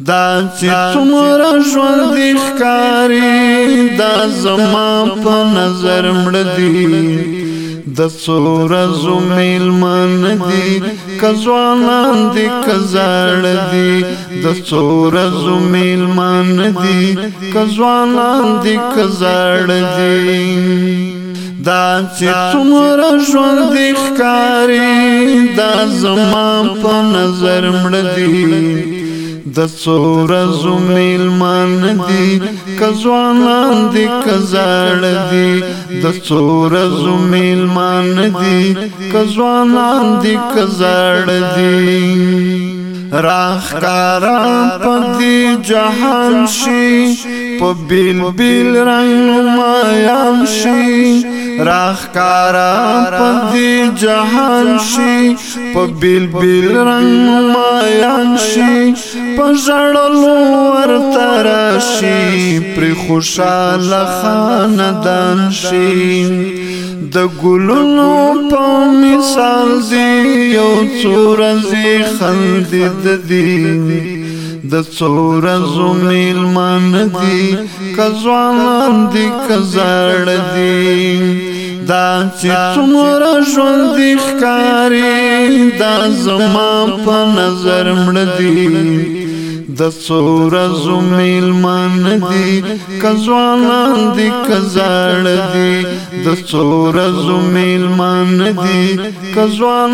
دا چې څومره ژوند ښکاری دا زما په نظر مړ دی د سورز میل من دی کزوانان دی کزړ دی د سورز میل من دی کزوانان دی کزړ دی دا چې څومره ژوند ښکاری دا زما په نظر مړ دی د سورز میلمان دی کزوانان دی کزاړ دی د سورز میلمان دی کزوانان دی کزاړ دی راخ کارا پدی جهان شي په بیل بیل رنگ مایم شي راخ کارا په دې جهان شي په بیل بیل رنگ مایم شي په ژړلو ورته راشي پر خوشاله خاندان شي د ګلونو په مثال دی یو څورځي خندید دی د څور زمیل مان دي کزوان دي کزړ دي دا چې څومره ژوند دي ښکاری دا زما په نظر مړ دي د څور زمیل مان دي کزوان دي کزړ دي د څور زمیل مان دي کزوان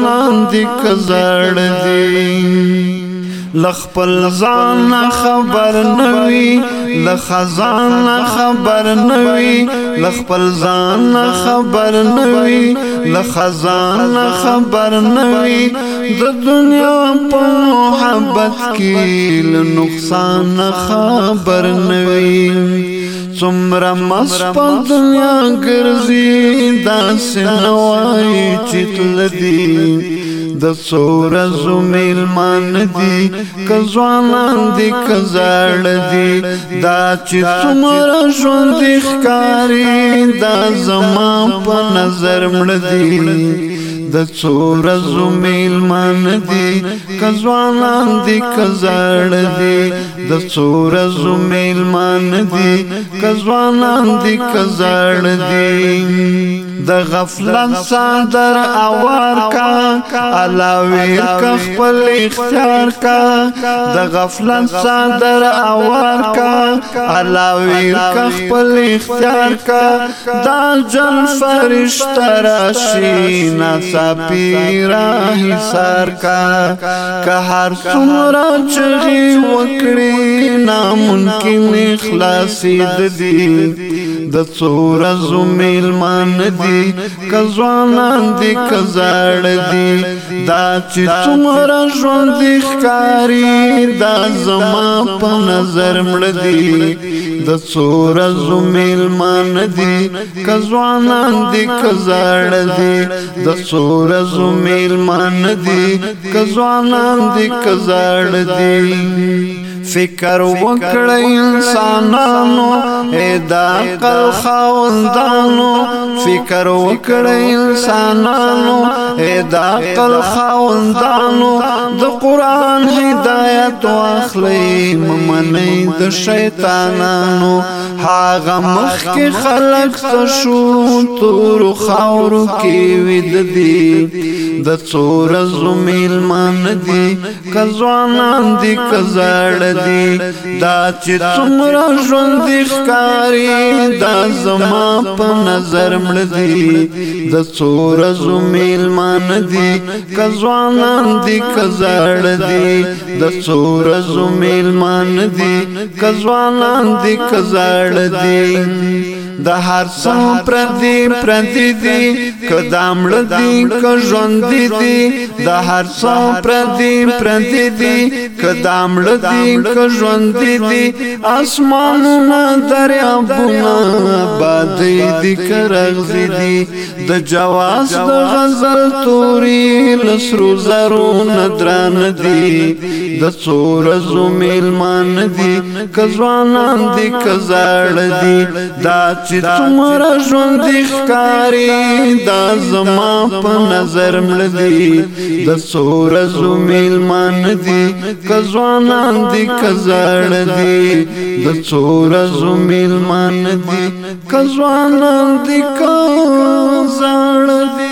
دي کزړ دي لخپل ځان خبر نوي لخزان خبر نوي لخپل ځان خبر نوي لخزان خبر نوي د دنیا په محبت کې له نقصان خبر نوي څومره مس په دنیا ګرځي داسې نوای چې تل دي د څور زمیل مان دی کزوانان دی کزړ دی دا چې څومره ژوند ښکاری دا زما په نظر مړ دی د څور زمیل مان دی کزوانان دی کزړ دی د څور زمیل مان دی کزوانان دی کزړ دی د غفلن صدر اوار کا علاوی کا خپل اختیار کا د غفلن صدر اوار کا علاوی کا خپل اختیار کا دا جن فرشتہ راشی نصبی راہ سر کا که هر څومره چغي وکړي ناممکن اخلاص دې د څور زمیل مان دي کزوانان دي کزاړ دي دا چې څومره ژوند دي ښکاری دا زما په نظر مړ دي د څور زمیل مان دي کزوانان دي کزاړ دي د څور زمیل مان دي کزوانان دي کزاړ دي فکر وکړی انسانانو ادا عقل خوندانو فکر وکړی انسانانو اې د عقل خاوندانو د قران هدایت واخلې ممنې د شیطانانو هاغه مخ کې خلق شو تور خاورو کې ود دي د څور زمیل مان دي کزوانان دي کزړ دي دا چې څومره ژوند دي ښکاری دا زما په نظر مړ دي د څور زمیل مان دي کزوانان دي کزړ دي د سور زمیل مان دي کزوانان دي کزړ دي د هر څو پردي پردي دي کدام لدی ک ژوند دي د هر څو پردي پردي دي کدام لدی ک ژوند دي اسمانونه دریابونه بادي دي کرغز دي د جواز د غزل توري لسرو زرونه دران دي د څور زمیل مان دي کزوانان دي کزړ دي دا چې څومره ژوند ښکاری دا زما په نظر ملدي د سورز میلمان دي کزوانان دي کزړ دي د سورز میلمان دي کزوانان دي کزړ دي